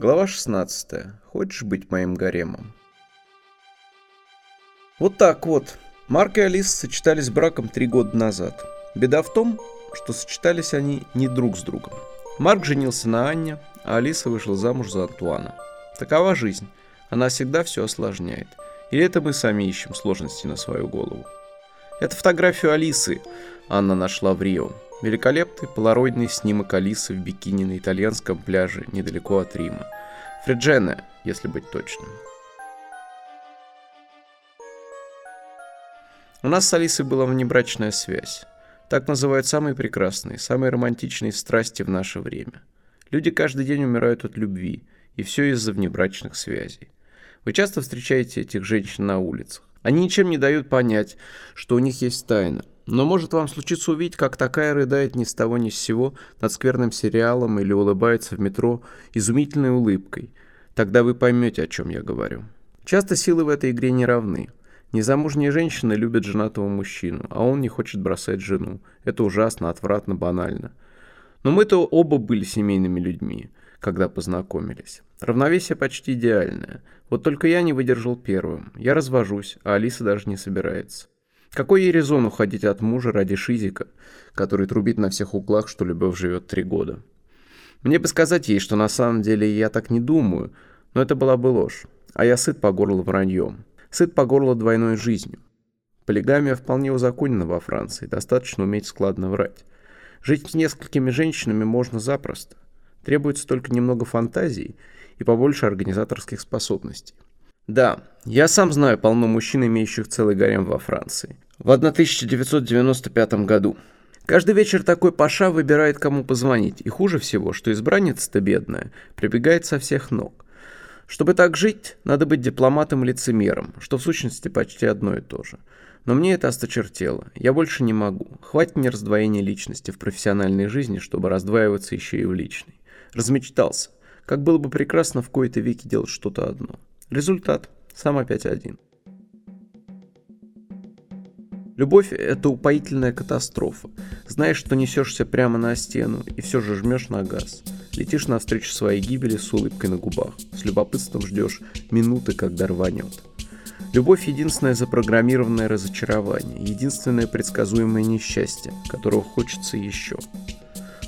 Глава 16. Хочешь быть моим гаремом? Вот так вот. Марк и Алиса сочетались браком три года назад. Беда в том, что сочетались они не друг с другом. Марк женился на Анне, а Алиса вышла замуж за Антуана. Такова жизнь. Она всегда все осложняет. Или это мы сами ищем сложности на свою голову. Это фотографию Алисы Анна нашла в Рио. Великолепный полароидный снимок Алисы в бикини на итальянском пляже недалеко от Рима. Фреджене, если быть точным. У нас с Алисой была внебрачная связь. Так называют самые прекрасные, самые романтичные страсти в наше время. Люди каждый день умирают от любви, и все из-за внебрачных связей. Вы часто встречаете этих женщин на улицах. Они ничем не дают понять, что у них есть тайна – но может вам случиться увидеть, как такая рыдает ни с того ни с сего над скверным сериалом или улыбается в метро изумительной улыбкой. Тогда вы поймете, о чем я говорю. Часто силы в этой игре не равны. Незамужние женщины любят женатого мужчину, а он не хочет бросать жену. Это ужасно, отвратно, банально. Но мы-то оба были семейными людьми, когда познакомились. Равновесие почти идеальное. Вот только я не выдержал первым. Я развожусь, а Алиса даже не собирается. Какой ей резон уходить от мужа ради шизика, который трубит на всех углах, что любовь живет три года? Мне бы сказать ей, что на самом деле я так не думаю, но это была бы ложь. А я сыт по горло враньем. Сыт по горло двойной жизнью. Полигамия вполне узаконена во Франции, достаточно уметь складно врать. Жить с несколькими женщинами можно запросто. Требуется только немного фантазии и побольше организаторских способностей. Да, я сам знаю полно мужчин, имеющих целый гарем во Франции. В 1995 году. Каждый вечер такой паша выбирает, кому позвонить. И хуже всего, что избранница-то бедная прибегает со всех ног. Чтобы так жить, надо быть дипломатом и лицемером, что в сущности почти одно и то же. Но мне это осточертело. Я больше не могу. Хватит мне раздвоения личности в профессиональной жизни, чтобы раздваиваться еще и в личной. Размечтался. Как было бы прекрасно в кои-то веки делать что-то одно. Результат. Сам опять один. Любовь – это упоительная катастрофа. Знаешь, что несешься прямо на стену, и все же жмешь на газ. Летишь навстречу своей гибели с улыбкой на губах. С любопытством ждешь минуты, когда рванет. Любовь – единственное запрограммированное разочарование, единственное предсказуемое несчастье, которого хочется еще.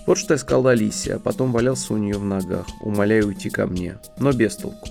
Вот что я сказал Алисе, а потом валялся у нее в ногах, умоляя уйти ко мне, но без толку.